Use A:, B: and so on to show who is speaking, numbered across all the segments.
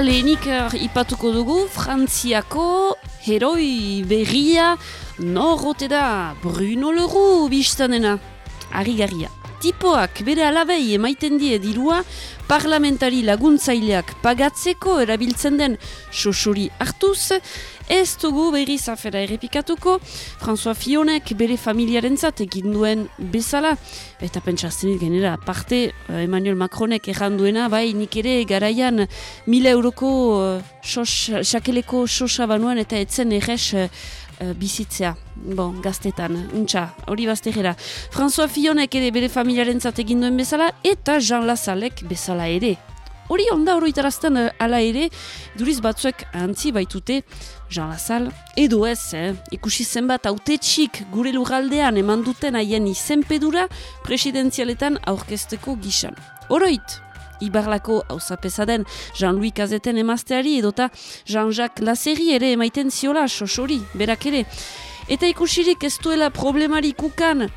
A: Lehenik uh, ipatuko dugu Frantziako heroi berria norrote da Bruno Leroux biztanena. Arrigarria. Tipoak bere alabei emaiten die dirua parlamentari laguntzaileak pagatzeko erabiltzen den sosuri hartuz, ez dugu berriz afera errepikatuko, François Fionek bere familiaren egin duen bezala, eta pentsazten genera, parte uh, Emmanuel Macronek erran duena, bai nik ere garaian mila euroko sos, xakeleko sosa banuan eta etzen errez uh, bizitzea, bon, gaztetan, untxa, hori baztegera. François Fionek ere bere familiaren egin duen bezala, eta Jean Lazalek bezala ere. Hori onda horoitarazten uh, ala ere, duriz batzuek antzi baitute Jean Lazal, edo ez, eh? ikusi zenbat autetxik gure lugaldean eman duten haien izenpedura presidenzialetan aurkezteko gisan. Oroit, Ibarlako hauzapesa den Jean-Louis Kazeten emazteari edota Jean-Jacques Laseri ere emaiten ziola, sosori, berak ere. Eta ikusirik ez duela problemari kukan,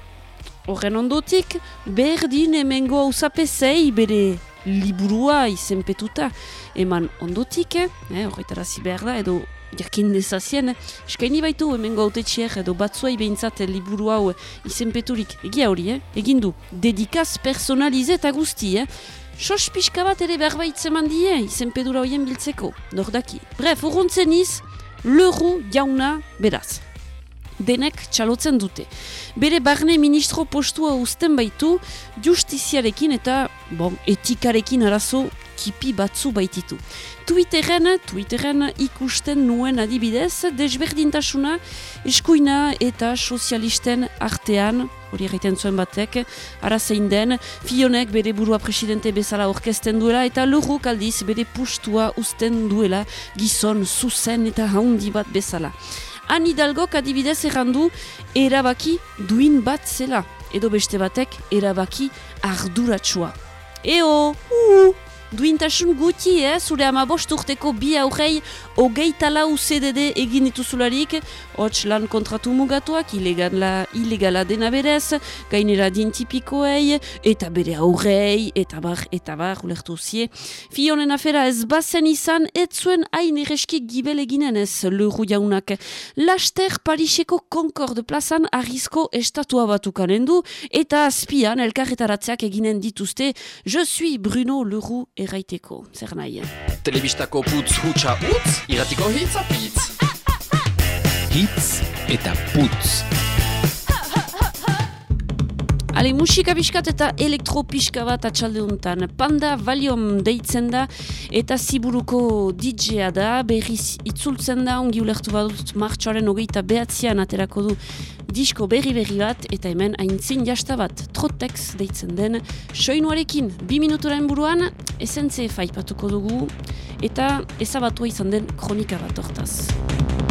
A: horren ondotik, berdin emengo hauzapesei bere liburua izenpetuta eman ondotik, eh, horretarazi behar da, edo jakin dezazien, eskaini baitu hemen gautetxier edo batzuai behintzat liburu hau izenpeturik, egia hori, eh? egin du, dedikaz personalize eta guzti, eh? Sos pixka bat ere berbaitzeman die izenpedura horien biltzeko, nordaki. Bref, urruntzen iz, leru jauna beraz denek txalotzen dute. Bere barne ministro postua uzten baitu justiziarekin eta bon, etikarekin arazo kipi batzu baititu. Twitteren, Twitteren ikusten nuen adibidez, desberdintasuna eskuina eta sozialisten artean, hori egiten zuen batek, ara zein den, Fionek bere burua presidente bezala orkesten duela eta lurruk aldiz bere pustua uzten duela gizon zuzen eta haundi bat bezala. Han Hidalgok adibidez errandu erabaki duin bat zela. Edo beste batek erabaki arduratsua. Eo, uh, duintasun guti, eh? zure ama urteko bi aurrei hogeita lau CDD egin dituzularik, hots lan kontratu mugatuak, ilegala, ilegala dena berez, gainera dintipikoei, eta bere aurrei, eta bar, eta bar, ulertu zie. Fionen afera ez bazen izan, ez zuen hain ereski gibel eginen ez lehu jaunak. Laster Pariseko Concord plazan arrizko estatua batukanen du, eta azpian elkarretaratzeak eginen dituzte, Je suis Bruno Leroux erraiteko, zer nahi.
B: Telebistako putz hutsa utz, iratiko hitz apitz.
C: Hitz eta putz.
A: Ale, musika pixkat eta elektropiska bat atxalde untan. Panda Valium deitzen da eta ziburuko DJ-a da, berriz itzultzen da, ongi ulertu badut martxoaren hogeita behatzean aterako du disko berri berri bat eta hemen aintzin jasta bat trotex deitzen den soinuarekin bi minuturen buruan esentze faipatuko dugu eta ezabatua izan den kronika bat hortaz.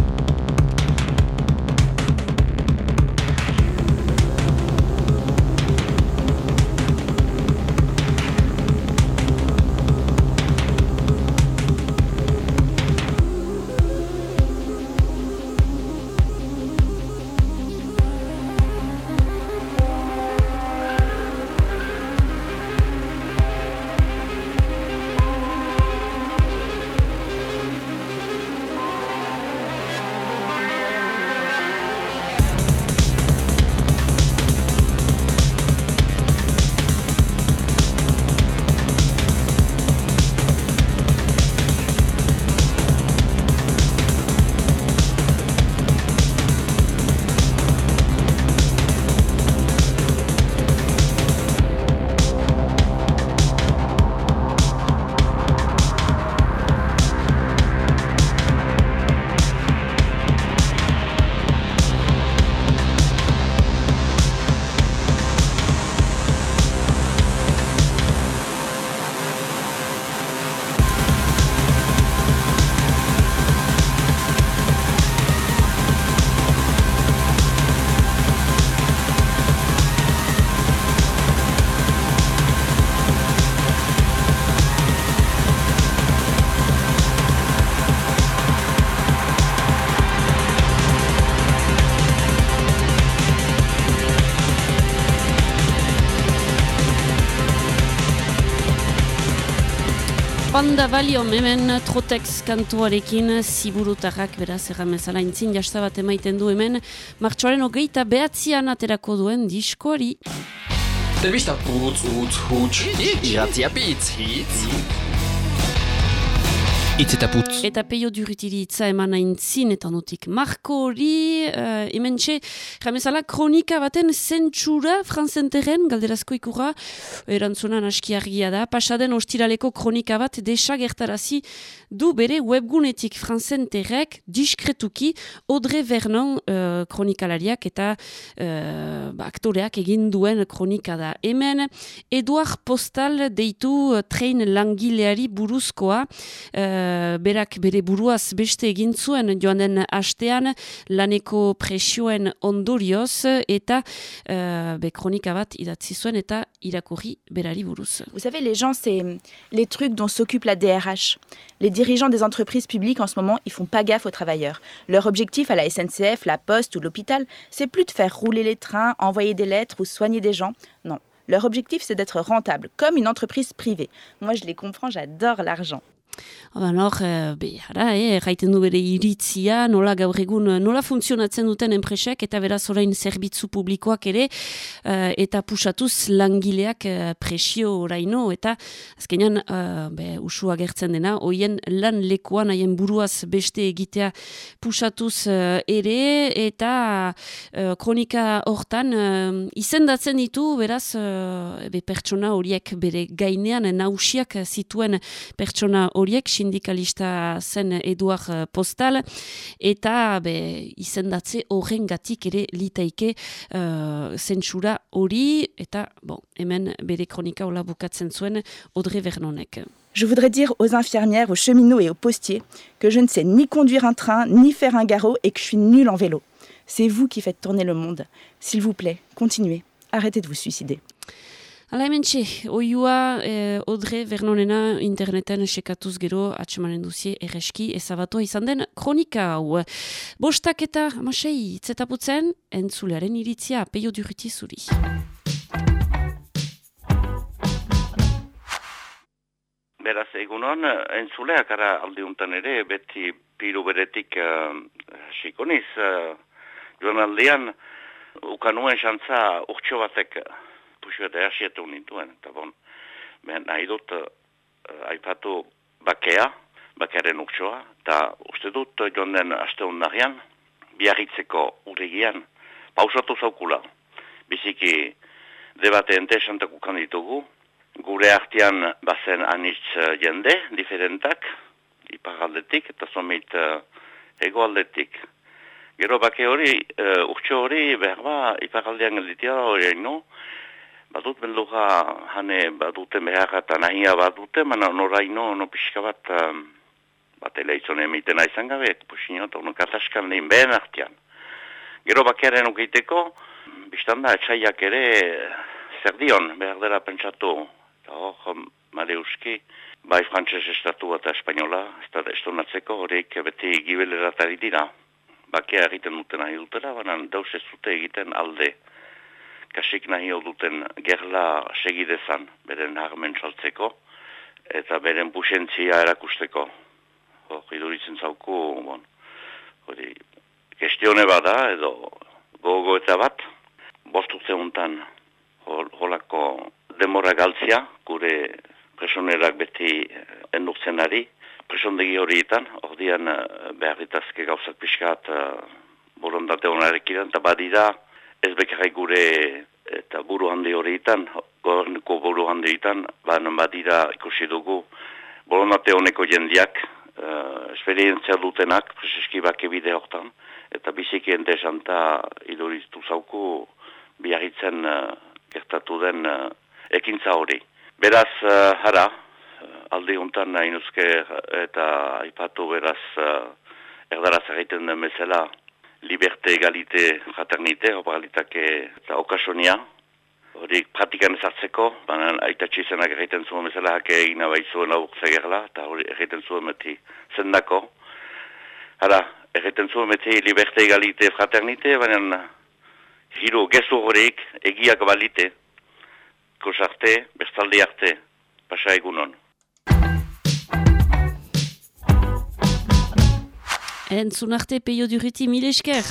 A: Panda Valium hemen Trotex kantuarekin ziburutarrak beraz erramezala intzin jasta bat emaiten du hemen martxoaren hogeita behatzian aterako duen diskoari.
B: Telebista putz, utz, huts, iratzia bitz, hitz.
C: Itz eta putz.
A: Eta peio durutiri itza eman aintzin eta notik marko hori, uh, hemen txe, jamezala kronika baten zentsura franzenteren, galderazko ikura, erantzunan aski argia da, pasaden ostiraleko kronika bat desagertarazi du bere webgunetik franzenterek diskretuki Audrey Vernon uh, kronikalariak eta uh, ba, aktoreak egin duen kronika da. Hemen, Eduard Postal deitu uh, train langileari buruzkoa, uh,
D: Vous savez, les gens, c'est les trucs dont s'occupe la DRH. Les dirigeants des entreprises publiques en ce moment, ils font pas gaffe aux travailleurs. Leur objectif à la SNCF, la Poste ou l'hôpital, c'est plus de faire rouler les trains, envoyer des lettres ou soigner des gens. Non. Leur objectif, c'est d'être rentable, comme une entreprise privée. Moi, je les comprends, j'adore l'argent.
A: Odan hor, e, be, ara, e, erraiten du bere iritzia, nola gaur egun, nola funtzionatzen duten enpresek, eta beraz orain zerbitzu publikoak ere, eh, eta pusatuz langileak e, presio oraino, eta azkenean, e, be, usua gertzen dena, hoien lan lekuan, haien buruaz beste egitea pusatuz e, ere, eta e, kronika hortan, e, izendatzen ditu, beraz, e, be, pertsona horiek bere gainean, nausiak zituen pertsona horiek, eh.
D: Je voudrais dire aux infirmières, aux cheminots et aux postiers que je ne sais ni conduire un train, ni faire un garrot et que je suis nulle en vélo. C'est vous qui faites tourner le monde. S'il vous plaît, continuez. Arrêtez de vous suicider.
A: Hala hemen txe, oiua eh, Odre Vernonena interneten sekatuz gero atxemanen duzie erreski ezabatua izan den kronika hau. Bostak eta amasei zetaputzen, entzulearen iritzia peio duriti zuri.
E: Beraz, egunon, entzuleak ara aldiuntan ere, beti piru beretik uh, sikoniz, uh, joan aldean, ukanuen xantza urtsu batek pusio eta ersietu nintuen, eta bon, ben, nahi dut uh, aipatu bakea, bakearen urtsoa, eta uste dut joan den asteun nahian, biarritzeko urrigian, pausatu zaukula, biziki debate entesantak ukan ditugu, gure artean bazen anitz uh, jende, diferentak, iparaldetik eta somit uh, egoaldetik. Gero bake hori, uh, urtsu hori, behar ba, iparaldean gelditia hori no, badut beldua hane badute behar eta nahia badute, mana noraino, no pixka bat, um, bat eleizon emiten aizan gabe, pusinot, ono kataskan lehen behen artean. Gero bakearen ukeiteko, biztanda, etxaiak ere, zer dion, behar dela pentsatu, eta hor, Mareuski, bai frantses estatu eta espainola, ez da estonatzeko horiek beti gibeleratari dira. Bakea egiten duten nahi dutela, baina dauz ez dute egiten alde. Kasik nahi duten gerla segidezan, beren harmen saltzeko, eta beren busentzia erakusteko. Hor, iduritzen zauku, bon, hori, kestione bada, edo gogo eta bat, bosturtze untan, holako demora galtzia, gure presonerak beti endurtzen ari, presondegi horietan, ordian beharritazke gauzak pixkat uh, borondate honarekidan, eta badira ez bekarri gure eta buru handi horietan, gobernuko buru handietan, baina badira ikusi dugu borondate honeko jendiak, uh, esperientzia dutenak, preseski bake bide hortan, eta biziki entesanta iduritu zauku biarritzen uh, gertatu den uh, ekintza hori. Beraz, uh, hara, alde honetan nahi nuzke eta aipatu beraz uh, erdaraz egiten den bezala liberte, egalite, fraternite, operalitake eta okasonia. Hori pratikan ezartzeko, baina aitatxe izenak egiten zuen bezala hake egina baizuen aurtza gerla, eta hori egiten zuen meti zendako. Hara, egiten zuen meti liberte, egalite, fraternite, baina hiru gezu horiek egiak balite, kosarte, bestalde arte, pasa egunon.
A: Entzun arte peio duriti mil esker.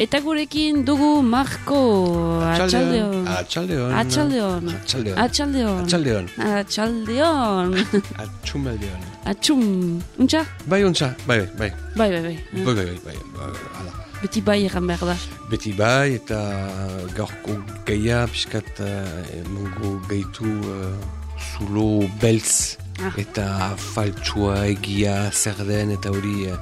A: Eta gurekin dugu Marko Atxaldeon.
C: Atxaldeon.
A: Atxaldeon.
C: Atxaldeon.
A: Atxaldeon.
C: Atxaldeon. Atxumaldeon.
A: Atxum. Untxa?
C: Bai, ontsa. Bai, bai.
A: Bai, bai, bai.
C: Bai, bai, bai. bai. Ba, Hala.
A: Beti bai egan behar da.
C: Beti bai, eta gaurko geia, piskat, uh, mungo gaitu uh, zulo beltz.
A: Ah.
C: Eta faltsua egia zer den, eta hori... Uh,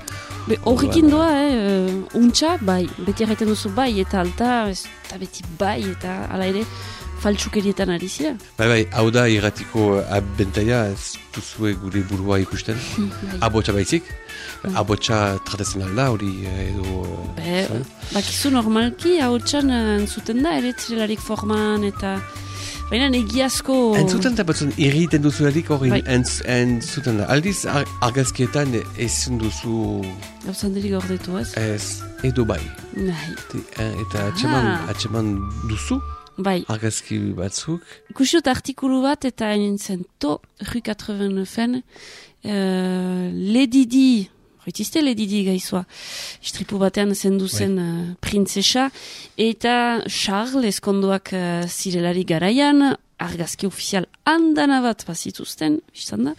A: Be, horrekin doa, eh, uh, untxa, bai, beti erraiten duzu bai, eta alta, ez, eta beti bai, eta ala ere, faltsukerietan ari zira.
C: bai, bai, hau da irratiko uh, abentaia, ez duzue gure burua ikusten.
A: Bai.
C: Abotsa baitzik. Abotsa tradizional da, hori eh, edo...
A: Be,
C: zuen.
A: bakizu normalki, hau txan entzuten da, ere txirelarik forman, eta... Baina egiazko...
C: Entzuten da batzun irriten duzularik hori
A: Bai.
C: entz, entzuten da. Aldiz ar, argazkietan ezin duzu
A: Gauzan diri gordetu, ez?
C: ez edo bai.
A: Nahi.
C: Eh, Eta atxeman,
A: Ah.
C: atxeman duzu
A: Bai,
C: argazki batzuk.
A: ikusi dut artikulu bat eta nintzen to, Rue 89 uh, Lady Di, Hoitizte Lady Di gaizua, istripu batean zendu zen uh, printzesa, eta Charles eskondoak uh, zirelari garaian, argazki ofizial handana bat bazituzten, izan da,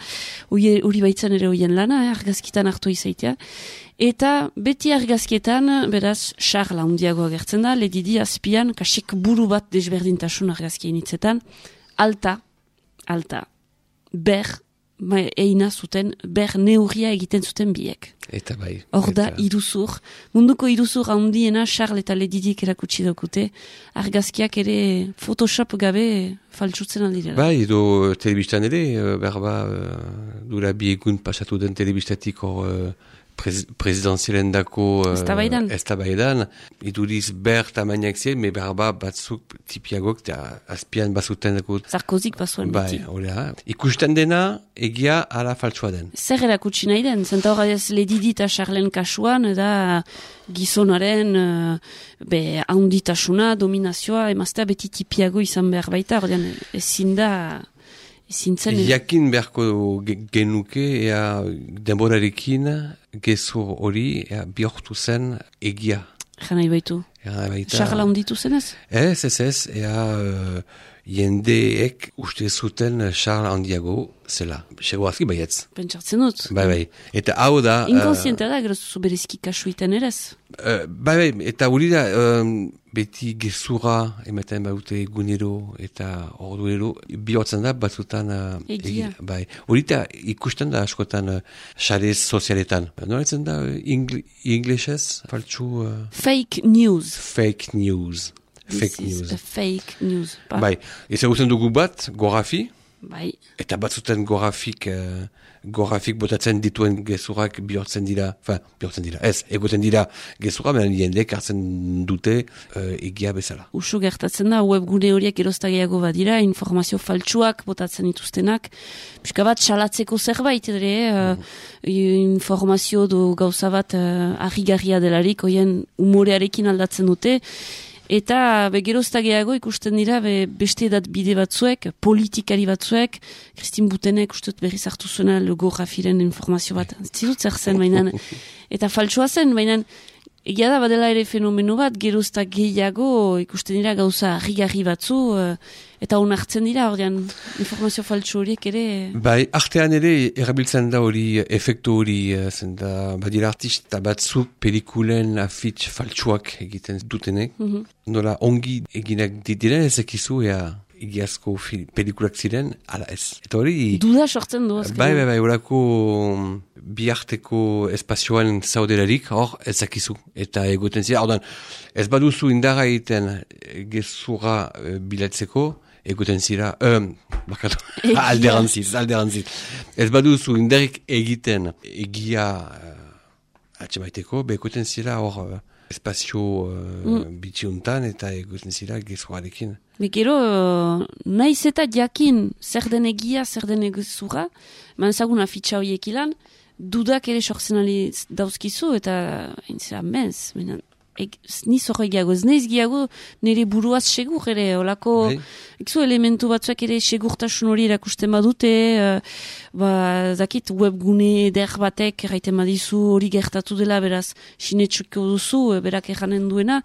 A: Hori- baitzen ere hoien lana, eh, argazkitan hartu izaitea, Eta beti argazkietan, beraz, Charles handiago agertzen da, Lady Di azpian, kasik buru bat desberdintasun argazkien hitzetan, alta, alta, ber, eina zuten, ber neurria egiten zuten biek.
C: Eta bai.
A: Hor da,
C: eta-
A: iruzur, munduko iruzur handiena Charles eta Lady Dik erakutsi daukute, argazkiak ere Photoshop gabe faltsutzen aldirela.
C: Bai, edo telebistan ere, eh, berba, uh, dura bi egun pasatu den telebistatik hor uh, prez, prezidenzialen dako... Uh,
A: Eztabaidan.
C: Eztabaidan. Iduriz ber tamainak ziren, me berba batzuk tipiagok, eta azpian bazuten dako...
A: Zarkozik bazuen
C: Bai, da. Ikusten dena, egia ala faltsua den.
A: Zer erakutsi nahi den, zenta horra ez Lady Di eta Charlen kasuan, da gizonaren uh, be, handitasuna, dominazioa, emaztea beti tipiago izan behar baita, ordean ezin da, ezin zen...
C: Jakin beharko ge- genuke, ea denborarekin, gezur hori, ea bihortu zen egia.
A: Jana baitu.
C: Ea baita...
A: Charla handitu zenez?
C: Ez, ez, ez, ea uh, jendeek uste zuten uh, Charles handiago zela. Segurazki baietz.
A: Pentsartzen dut.
C: Bai, bai. Eta hau da... uh,
A: Inkonsientea da, gero zuzu berezki kasu iten erez.
C: uh, bai, bai, eta hori da um, beti gezurra ematen baute egunero eta orduero bihurtzen da batzutan... Uh,
A: Egia.
C: bai. Hori da ikusten da askotan uh, xarez sozialetan. Noretzen da uh, ingl inglesez? Faltsu... Uh,
A: Fake news.
C: Fake news.
A: This
C: Fake
A: is
C: news.
A: fake news. Ba,
C: Bai, ezagutzen dugu bat, gorafi,
A: bai.
C: eta batzuten gorafik, uh, gorafik botatzen dituen gezurak bihurtzen dira, fa, bihurtzen dira, ez, egoten dira gezurra, baina jendek hartzen dute uh, egia bezala.
A: Usu gertatzen da, webgune horiek eroztageago badira, informazio faltsuak botatzen dituztenak, pixka bat salatzeko zerbait, ere, eh, informazio do gauza bat uh, argigarria delarik, hoien umorearekin aldatzen dute, Eta be, geroztageago ikusten dira be, beste edat bide batzuek, politikari batzuek, Kristin Butenek ustut berriz hartu zuena logo rafiren informazio bat. Zizut zer zen, mainan. Eta faltsua zen, mainan, egia da badela ere fenomeno bat, gerozta gehiago ikusten dira gauza harri batzu, eh, eta onartzen dira, ordean informazio faltsu horiek ere...
C: Bai, artean ere erabiltzen da hori efektu hori, eh, zen da, badira artista batzuk pelikulen afitx faltsuak egiten dutenek,
A: Mhm.
C: nola ongi eginak diren ezekizu ea egiazko pelikulak ziren, ala ez. Eta hori...
A: Duda sortzen du, azkenean.
C: Bai, bai, bai, horako mm, biharteko espazioan zaudelarik, hor, ezakizu. Eta egoten zira, ordan, ez baduzu indarra egiten eh, gezurra eh, bilatzeko, egoten zira, um, bakatu,
A: Egia.
C: alderantziz, alderantziz. Ez baduzu indarrik egiten egia uh, atxemaiteko, begoten zira hor uh, espazio uh, bitxiuntan eta egoten zira gezurrarekin.
A: Bekero, naiz eta jakin zer den egia, zer den egizura, man ezagun afitxa horiek ilan, dudak ere sortzen ali dauzkizu, eta entzera mez, menan, eg, ni zorro egiago, ez neiz giago nire buruaz segur ere, olako,
C: Bai.
A: ikzu elementu batzuak ere segurtasun hori erakusten badute, uh, ba, zakit, webgune der batek erraiten badizu hori gertatu dela, beraz, sinetsuko duzu, eh, berak erranen duena,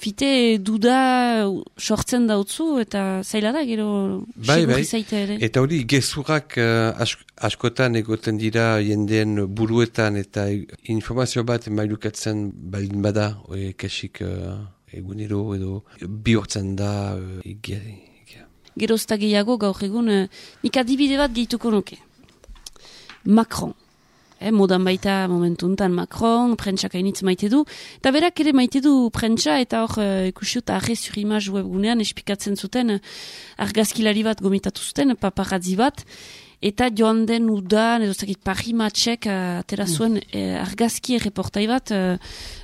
A: fite duda sortzen dautzu, eta zaila da, gero,
C: Bai, bai.
A: ere.
C: Eta hori, gezurrak uh, ask- askotan egoten dira jendeen buruetan eta informazio bat mailukatzen baldin bada, e, kasik uh, egunero edo bihurtzen da uh, egia. egia.
A: gerozta gehiago gaur egun, eh, nik adibide bat gehituko nuke. Macron. Eh, modan baita momentu untan Macron, prentsak hainitz maite du, eta berak ere maite du prentsa, eta hor uh, ikusiot arre sur imaz webgunean espikatzen zuten eh, argazkilari bat gomitatu zuten, paparazzi bat, eta joan den udan, edo zakit Paris matxek uh, atera zuen eh, argazki reportai bat eh,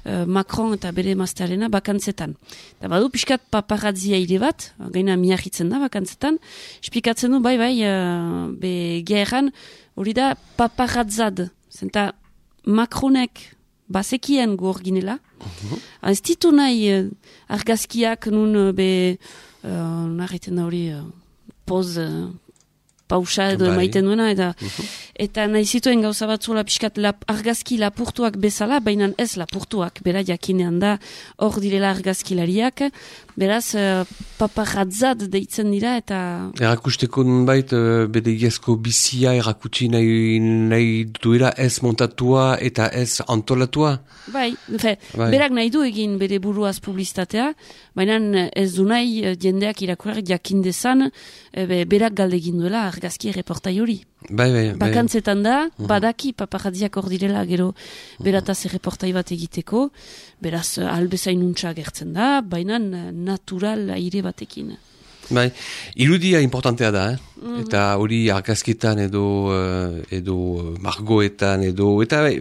A: eh, Macron eta bere maztearena bakantzetan. Eta badu pixkat paparazzia hile bat, gaina miahitzen da bakantzetan, espikatzen du bai bai, uh, be geheran, hori da paparazzad, zenta Macronek bazekien gu hor ginela, ez ditu nahi eh, argazkiak nun eh, be, uh, narriten da hori, uh, poz, uh, pausa edo
C: Bai.
A: emaiten duena, eta, eta nahi zituen gauza batzula pixkat lap, argazki lapurtuak bezala, baina ez lapurtuak, bera jakinean da, hor direla argazkilariak, beraz, uh, paparazzad deitzen dira, eta
C: Erakusteko nunbait uh, bere egiazko bizia erakutsi nahi, nahi duela ez montatua eta ez antolatua.
A: Bai, fe,
C: Bai.
A: berak nahi du egin bere buruaz publizitatea, baina ez du nahi eh, jendeak irakurrak jakin dezan, eh, be, berak galde egin duela argazki reportai hori.
C: Bai, bai, bai.
A: Bakantzetan da, badaki paparazziak hor direla gero berataz reportai bat egiteko, beraz eh, albezain untsa gertzen da, baina natural aire batekin.
C: Bai, irudia importantea da, eh? eta hori argazketan edo, eh, edo margoetan edo, eta bai,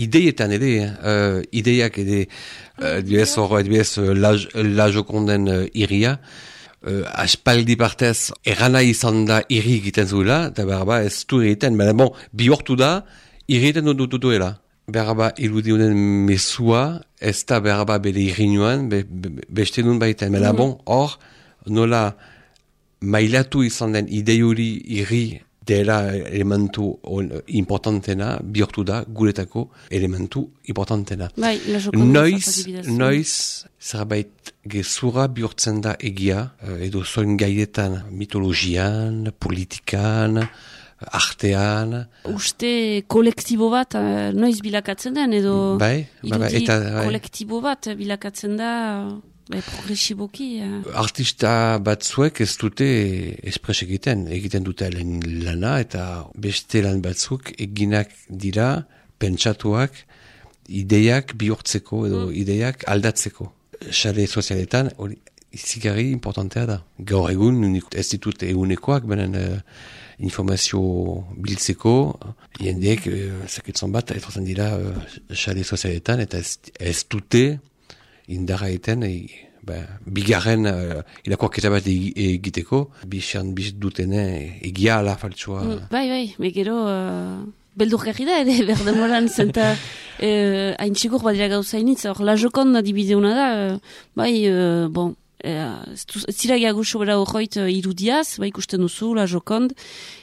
C: ideietan ere, eh, ideiak ere, uh, dibez hor, dibez uh, la, la jokonden uh, iria, uh, aspaldi partez erana izan da irri egiten zuela, eta behar ba, ez du egiten, baina bon, bihortu da, irri egiten du du duela. Behar ba, iludionen mesua, ez da behar ba bere irrinuan, be, be, beste nun baiten, baina bon, hor, nola mailatu izan den idei hori irri dela elementu on- importantena, bihurtu da, guretako elementu importantena.
A: Bai,
C: Noiz, noiz, zerbait gezurra bihurtzen da egia, eh, edo zoin gaietan, mitologian, politikan, artean,
A: Uste kolektibo bat eh, noiz bilakatzen den, edo
C: bai, bai,
A: irudi
C: eta bai.
A: kolektibo bat bilakatzen da bai, progresiboki. eh.
C: artista batzuek ez dute espres egiten, egiten dute lehen lana eta beste lan batzuk eginak dira pentsatuak ideiak bihurtzeko edo ideiak aldatzeko. Sare sozialetan hori izigarri importantea da. Gaur egun ez ditut egunekoak, benen uh, informazio biltzeko, jendeek, uh, zaketzon bat, etortzen dira uh, sare sozialetan eta ez, ez dute indarra egiten, e, ba, bigarren uh, irakorketa bat egi- egiteko, bixan biz dutene egia ala faltsua.
A: Mm, Bai, bai, me gero uh, beldurgarri da ere, berdemoran zenta hain txigur badira gauza initz, hor la jokonda dibideuna da, eh, bai, uh, bon, ez ez zira gehiago sobera horroit uh, irudiaz, bai ikusten duzu, la jokond,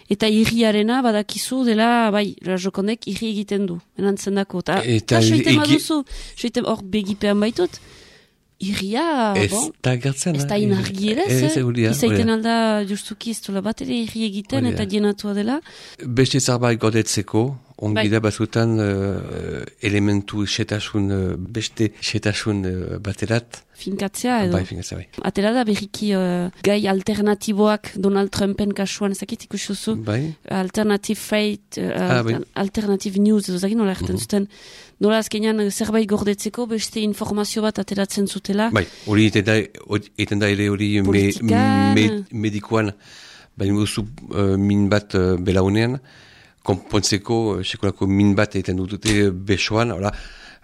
A: eta irriarena badakizu dela, bai, la jokondek irri egiten du, enantzen dako, eta,
C: Eta
A: eta soiten baduzu, soiten hor begipean baitut, irria,
C: ez
A: bon,
C: da gertzen.
A: Ez
C: eh?
A: da inargi ere, eh?
C: hori da,
A: izaiten alda justuki ez bat ere irri egiten eta dienatua dela.
C: Beste zerbait godetzeko, ongi
A: Bai.
C: da batzutan uh, elementu xetasun, uh, beste xetasun uh, baterat,
A: finkatzea edo.
C: bai, fingatzea bai.
A: Atera da berriki uh, gai alternatiboak Donald Trumpen kasuan ezakit ikusuzu.
C: Bai,
A: Alternative Fate, uh,
C: Ah, bai.
A: Alternative News, edo zagin nola erten zuten. Nola azkenean eh, zerbait gordetzeko beste informazio bat ateratzen zutela.
C: bai, hori eten da, hori eten da ere hori me, me, medikoan, baina guzu uh, min bat uh, belaunean, konpontzeko, uh, sekolako min bat egiten dutute besoan, hola,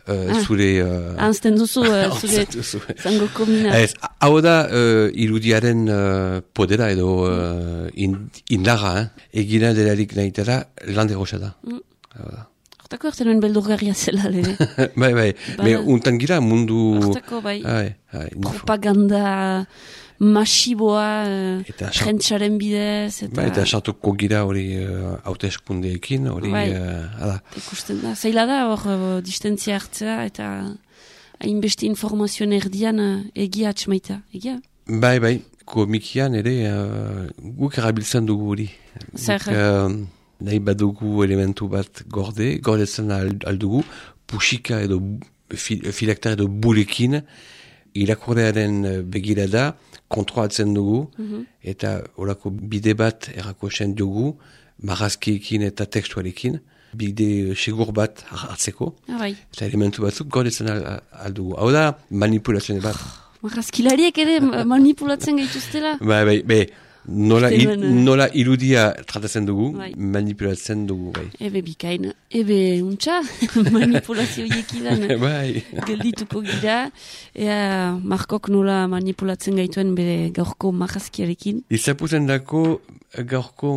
C: uh, zure... Uh,
A: Anzten duzu, uh, zure zangoko mina.
C: Ez, hau da uh, irudiaren uh, podera edo uh, in, indarra, eh? egina delarik nahitela lan derroxa da.
A: Mm.
C: Hau da.
A: Hortako erten nuen beldurgarria zela, lehen.
C: bai, bai,
A: Ba-
C: me untan gira mundu...
A: Hortako, bai,
C: Bai, bai, info-
A: propaganda masiboa,
C: Eta
A: uh,
C: sa-
A: jentsaren bidez, eta,
C: Bai, eta sartuko gira hori uh, hauteskundeekin, hori,
A: Bai.
C: uh, hala.
A: ikusten da. Zaila da, hor, uh, distentzia hartzea, eta hainbeste informazioen erdian uh, egia atxmaita. Egia?
C: Bai, bai, komikian ere uh, guk erabiltzen dugu hori.
A: Zer?
C: Uh, nahi badugu elementu bat gorde, gordetzen al- aldugu, pusika edo bu- fi, filaktar edo bulekin, irakurdearen uh, begirada, kontrolatzen dugu, eta horako bide bat erakosen dugu, marrazkiekin eta tekstuarekin, bide uh, segur bat hartzeko,
A: Ah, bai.
C: eta elementu batzuk gordetzen al, aldugu. Hau da, manipulazioen bat.
A: Marrazkilariek ere ma- manipulatzen gaituztela.
C: Bai, bai, bai, nola, i,
A: eh.
C: nola irudia tratatzen dugu,
A: Bai.
C: manipulatzen dugu, bai.
A: Ebe bikain, ebe untxa, manipulazio jekidan
C: bai,
A: geldituko gira, ea Markok nola manipulatzen gaituen bere gaurko marrazkiarekin.
C: izapuzen dako gaurko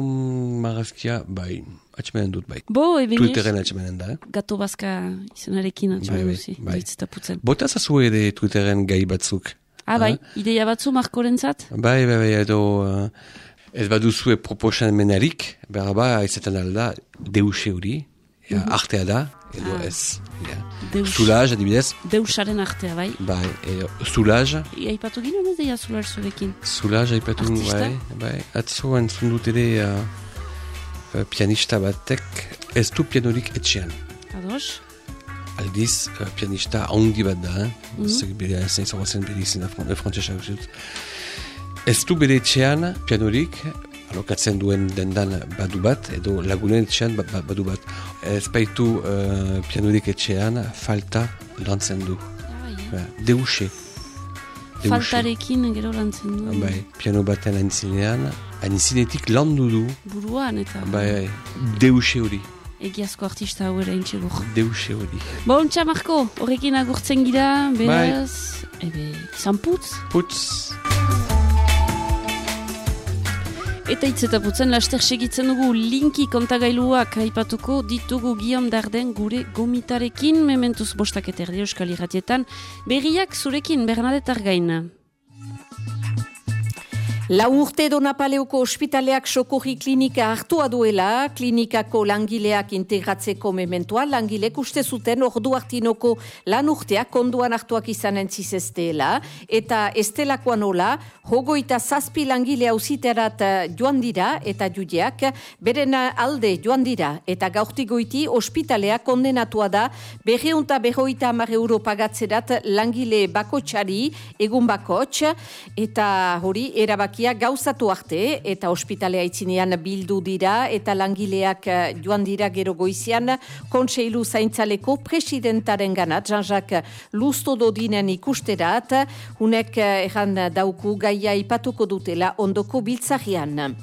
C: marazkia, bai, atxemenen dut, bai.
A: Bo, ebe
C: Twitteren atxemenen da, eh?
A: gato bazka izenarekin
C: Bai,
A: atxemen
C: bai,
A: duzi,
C: bai.
A: ditz taputzen.
C: Bota ere Twitteren gai batzuk.
A: Ah, bai, ideia batzu Markorentzat?
C: Bai, bai, bai, edo, uh, ez baduzue proposan menarik, behar ba, izaten alda, deuse hori, ja, artea da, edo
A: Ah.
C: ez. Ja.
A: Deus.
C: Zulaj, adibidez,
A: Deusaren artea, bai.
C: bai, edo, zulaj,
A: Aipatu ginen ez deia zular zurekin.
C: Zulaj aipatu
A: Artista?
C: bai, bai, atzo entzun dut ere uh, uh, pianista batek ez du pianorik etxean.
A: Ados?
C: Aldiz, uh, pianista handi bat da, eh? mm -hmm. bere zein zagoazen bere izena fron, frantzesa guztiut. Ez du bere etxean pianorik, alokatzen duen dendan badu bat, edo lagunen etxean ba- ba- badu bat. Ez baitu uh, pianorik etxean, falta lantzen du.
A: Ah, eh?
C: Ba, deuse. Deuse.
A: Faltarekin gero lantzen du.
C: Bai, piano baten aintzinean, aintzinetik landu du,
A: Buruan eta
C: bai, bai, deuse hori,
A: egiazko artista hau ere intxegur.
C: deuse hori.
A: Bon, Marko, horrekin agurtzen gira, beraz, ebe, izan putz.
C: Putz!
A: Eta hitz eta putzen laster segitzen dugu linki kontagailuak aipatuko ditugu Guillaume Darden gure gomitarekin mementuz bostak eta erdi euskal irratietan berriak zurekin Bernadette Argain.
F: La urte donapaleuko ospitaleak sokorri klinika hartua duela, klinikako langileak integratzeko mementua, langilek uste zuten ordu hartinoko lan urteak konduan hartuak izan entzizezteela, eta estelakoan nola, hogoita zazpi langile hausiterat joan dira eta judeak, beren alde joan dira, eta gaurtigoiti ospitaleak kondenatua da, berreunta berroita amar euro pagatzerat langile bakotxari, egun bakotx, eta hori erabakia gauzatu arte eta ospitalea itzinean bildu dira eta langileak eh, joan dira gero goizian kontseilu zaintzaleko presidentaren ganat, Jean-Jacques Lusto dodinen ikusterat, hunek eh, erran dauku gaia ipatuko dutela ondoko biltzahian.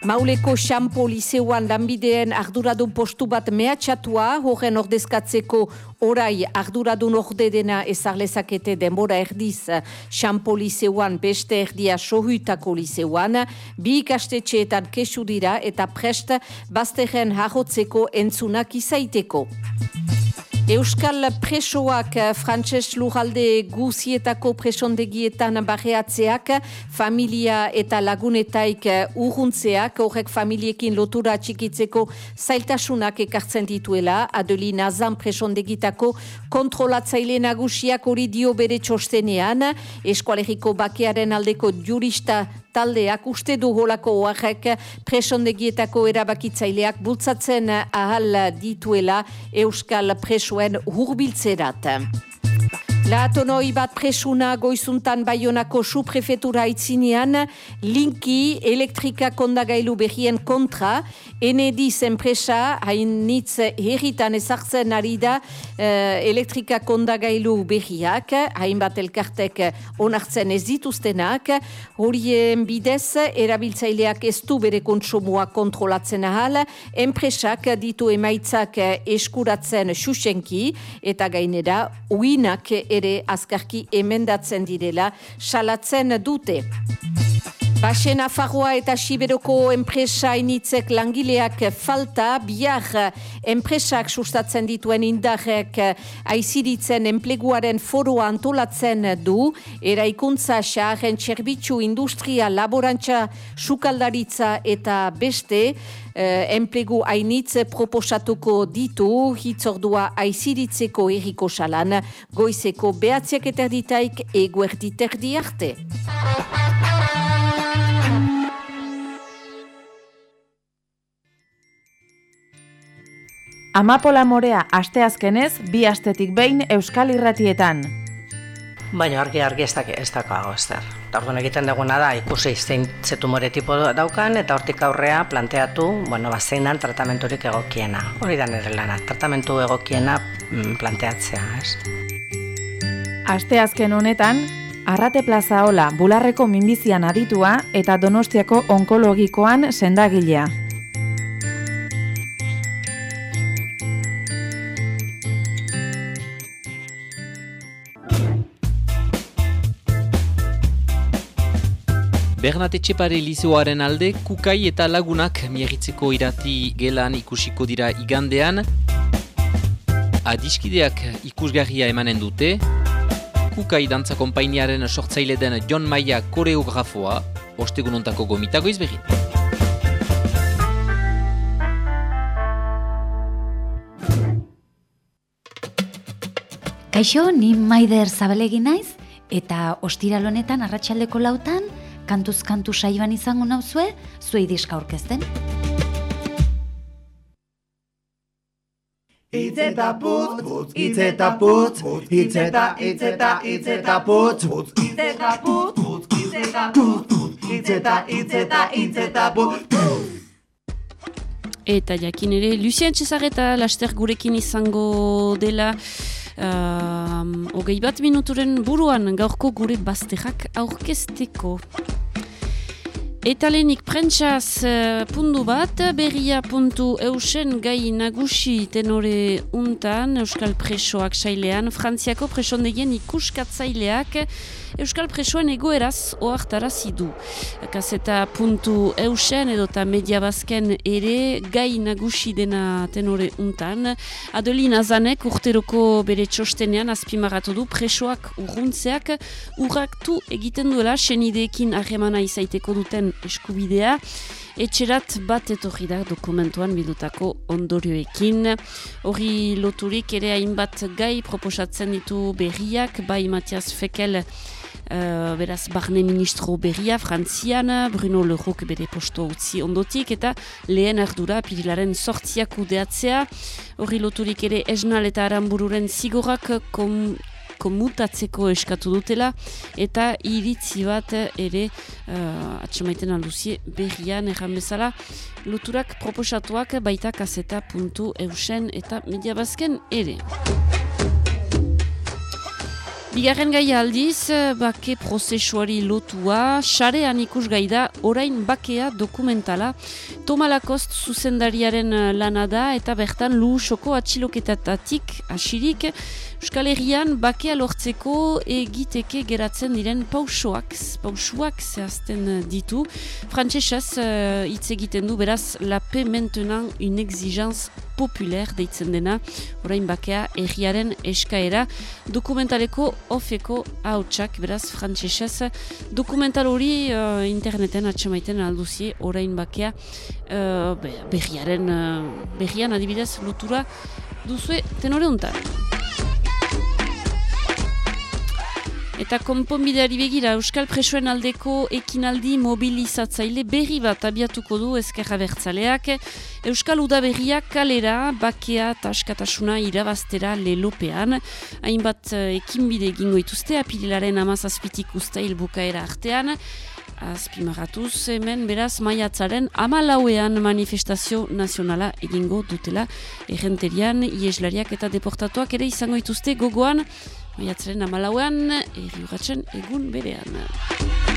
F: Mauleko xampo liseuan lanbideen arduradun postu bat mehatxatua, horren ordezkatzeko orai arduradun orde dena ezarlezakete denbora erdiz xampo liseuan beste erdia sohutako liseuan, bi ikastetxeetan kesu dira eta prest bazteren hajotzeko entzunak izaiteko. Euskal presoak eh, frantses lujalde guzietako presondegietan barreatzeak, familia eta lagunetaik eh, urruntzeak, horrek familiekin lotura txikitzeko zailtasunak ekartzen dituela, Adeline Azan presondegitako kontrolatzaile nagusiak hori dio bere txostenean, eskualeriko bakearen aldeko jurista taldeak uste du holako oarek presondegietako erabakitzaileak bultzatzen ahal dituela Euskal presoen hurbiltzerat. Latonoi bat presuna goizuntan Baionako suprefetura itzinean, linki elektrika kondagailu berrien kontra, enediz enpresa, hainitz herritan ezartzen ari da eh, elektrika kondagailu berriak, hainbat elkartek onartzen ez dituztenak, horien bidez, erabiltzaileak ez du bere kontsumua kontrolatzen ahal, enpresak ditu emaitzak eskuratzen xuxenki, eta gainera, uinak ere azkarki emendatzen direla salatzen dute. Basen Nafarroa eta Siberoko enpresa initzek langileak falta, bihar enpresak sustatzen dituen indarrek aiziritzen enpleguaren foroa antolatzen du, eraikuntza xaaren txerbitzu industria, laborantza, sukaldaritza eta beste, eh, enplegu hainitz proposatuko ditu, hitzordua aiziritzeko eriko salan, goizeko behatziak eta ditaik eguerditerdi arte.
G: Amapola morea asteazkenez bi astetik behin Euskal Irratietan.
H: Baina argi argi ez daki ez dako zer. Orduan egiten duguna da ikusi zein zetumore tipo daukan eta hortik aurrea planteatu, bueno, ba zein dan tratamenturik egokiena. Hori da nire lana, tratamentu egokiena mm, planteatzea, ez?
G: Asteazken honetan, Arrate Plaza Ola, Bularreko minbizian aditua eta Donostiako onkologikoan sendagilea.
I: Bernat Etxepare Lizoaren alde, kukai eta lagunak miagitzeko irati gelan ikusiko dira igandean. Adiskideak ikusgarria emanen dute. Kukai dantza konpainiaren sortzaile den John Maia koreografoa, ostegunontako gomitago izbegin.
J: Kaixo, ni Maider Zabalegi naiz, eta ostiralonetan arratsaldeko lautan, kantuz kantu saioan izango nauzue, zuei diska aurkezten.
K: Itzeta putz, itzeta putz, itzeta, itzeta, itzeta putz, itzeta putz, itzeta putz, itzeta, itzeta, itzeta putz.
A: Eta jakin ere, Lucien Cesareta laster gurekin izango dela, um, hogei bat minuturen buruan gaurko gure bazterrak aurkezteko. Eta lehenik prentsaz uh, pundu bat, berria puntu eusen gai nagusi tenore untan, Euskal Presoak sailean, Frantziako presondegien ikuskatzaileak, Euskal Presoen egoeraz oartarazi du. Kaseta puntu eusen edota media bazken ere gai nagusi dena tenore untan. Adelin Azanek urteroko bere txostenean azpimarratu du presoak urruntzeak urraktu egiten duela senideekin harremana izaiteko duten eskubidea. Etxerat bat etorri da dokumentuan bildutako ondorioekin. Hori loturik ere hainbat gai proposatzen ditu berriak, bai Matias Fekel Uh, beraz, barne ministro berria, frantzian, Bruno Lerouk bere posto utzi ondotik, eta lehen ardura pirilaren sortziak udeatzea. Horri loturik ere esnal eta aranbururen zigorak kom, komutatzeko eskatu dutela, eta iritzi bat ere uh, atxamaiten alduzie berrian erran bezala, loturak proposatuak baita kaseta puntu eusen eta mediabazken ere. Bigarren gai aldiz, bake prozesuari lotua, sarean ikus da orain bakea dokumentala. Toma Lakost zuzendariaren lana da eta bertan luhusoko atxiloketatatik asirik, Euskal Herrian bakea lortzeko egiteke geratzen diren pausoak, pausuak zehazten ditu. Frantsesaz uh, hitz egiten du beraz la paix maintenant une exigence populaire deitzen dena, orain bakea erriaren eskaera dokumentaleko ofeko hautsak, beraz frantsesaz dokumental hori uh, interneten atxamaiten alduzie orain bakea uh, berriaren uh, berrian adibidez lotura duzue tenore untan. Eta konponbideari begira, Euskal Presoen aldeko ekinaldi mobilizatzaile berri bat abiatuko du ezkerra bertzaleak. Euskal Udaberriak kalera, bakea eta askatasuna irabaztera lelopean. Hainbat eh, ekinbide egingo ituzte, apililaren amazazpitik usta hilbukaera artean. Azpimaratuz hemen beraz maiatzaren amalauean manifestazio nazionala egingo dutela. Errenterian, ieslariak eta deportatuak ere izango ituzte gogoan maiatzaren amalauan, erri egun berean.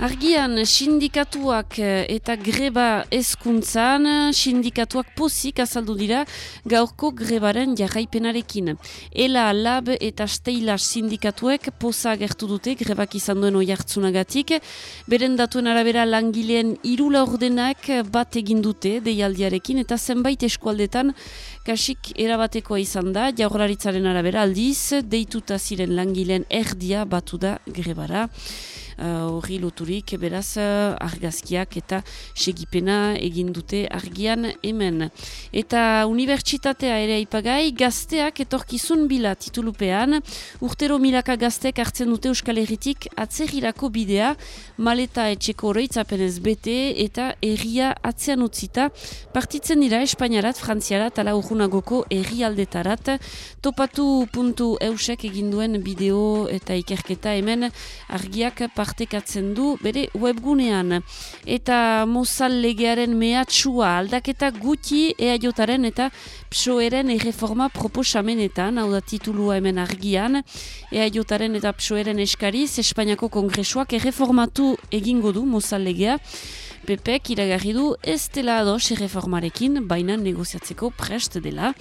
A: Argian, sindikatuak eh, eta greba ezkuntzan, sindikatuak pozik azaldu dira gaurko grebaren jarraipenarekin. Ela, lab eta steila sindikatuek poza gertu dute grebak izan duen oi hartzunagatik. Beren datuen arabera langileen irula ordenak bat egin dute deialdiarekin eta zenbait eskualdetan kasik erabatekoa izan da, jaurlaritzaren arabera aldiz, deituta ziren langileen erdia batu da grebara. Uh, horri loturik beraz uh, argazkiak eta segipena egin dute argian hemen. Eta unibertsitatea ere aipagai, gazteak etorkizun bila titulupean, urtero milaka gaztek hartzen dute Euskal Herritik atzerrirako bidea, maleta etxeko horreitzapenez bete eta erria atzean utzita, partitzen dira Espainiarat, Frantziarat, ala urrunagoko errialdetarat, topatu puntu eusek eginduen bideo eta ikerketa hemen argiak partekatzen du bere webgunean. Eta mozal legearen mehatxua aldaketa guti eaiotaren eta psoeren erreforma proposamenetan, hau da titulua hemen argian, eaiotaren eta psoeren eskariz, Espainiako kongresuak erreformatu egingo du mozal legea, Pepek iragarri du ez dela ados erreformarekin, baina negoziatzeko prest dela.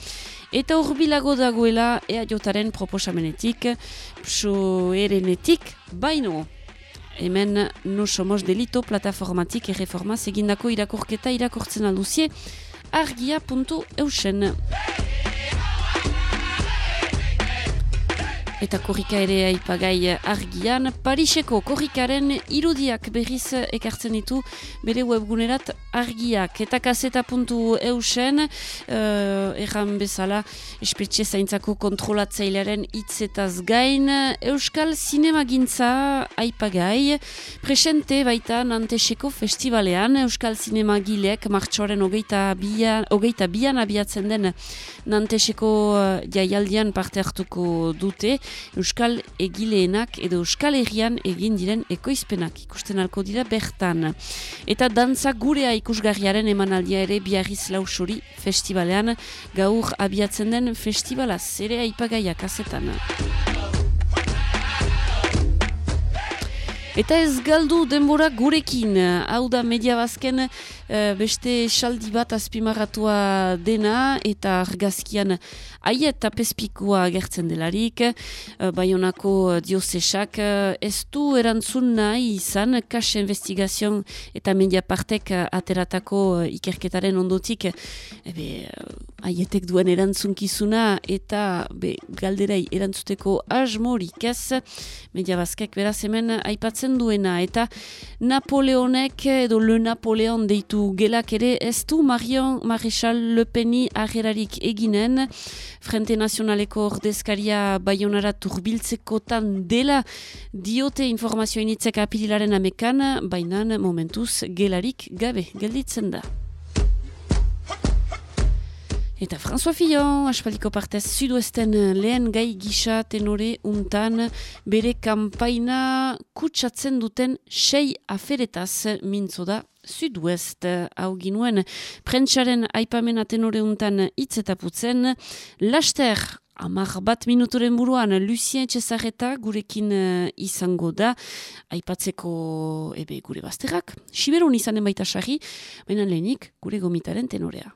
A: Eta urbilago dagoela eaiotaren proposamenetik, psoerenetik, baino. Hemen no somos delito plataformatik erreformaz egindako irakorketa irakortzen alduzie argia.eusen. Eta korrika ere aipagai argian, Pariseko korrikaren irudiak berriz ekartzen ditu bere webgunerat argiak. Eta kaseta puntu eusen, uh, erran bezala, espetxe zaintzako kontrolatzailearen hitzetaz gain, Euskal Sinema Gintza aipagai, presente baita Nanteseko festivalean, Euskal Sinema Gilek martxoren hogeita bian, hogeita bian abiatzen den Nanteseko uh, jaialdian parte hartuko dute, Euskal egileenak edo Euskal Herrian egin diren ekoizpenak ikusten alko dira bertan. Eta dantza gurea ikusgarriaren emanaldia ere biarriz lausuri festivalean gaur abiatzen den festivalaz ere aipagaiak azetan. Eta ez galdu denbora gurekin, hau da media bazken eh, beste saldi bat azpimarratua dena eta argazkian aiet eta pespikoa gertzen delarik, uh, Bayonako diosesak uh, ez du erantzun nahi izan, kas investigazion eta media partek ateratako ikerketaren ondotik, ebe, aietek duen erantzunkizuna eta be, galderai erantzuteko asmorik ez, media bazkek beraz hemen aipatzen duena eta Napoleonek edo Le Napoleon deitu gelak ere ez du Marion Maréchal Le Peni agerarik eginen Frente Nazionaleko ordezkaria baionara turbiltzekotan dela diote informazio initzek apililaren amekan, bainan momentuz gelarik gabe gelditzen da. Eta François Fillon, aspaliko partez sudoesten lehen gai gisa tenore untan bere kampaina kutsatzen duten sei aferetaz mintzo da Sud-West hau ginuen. Prentsaren aipamena tenore untan itzetaputzen. Laster, amar bat minuturen buruan, Lucien Cesareta gurekin uh, izango da. Aipatzeko ebe gure bazterrak. Siberon izanen baita sarri, baina lehenik gure gomitaren tenorea.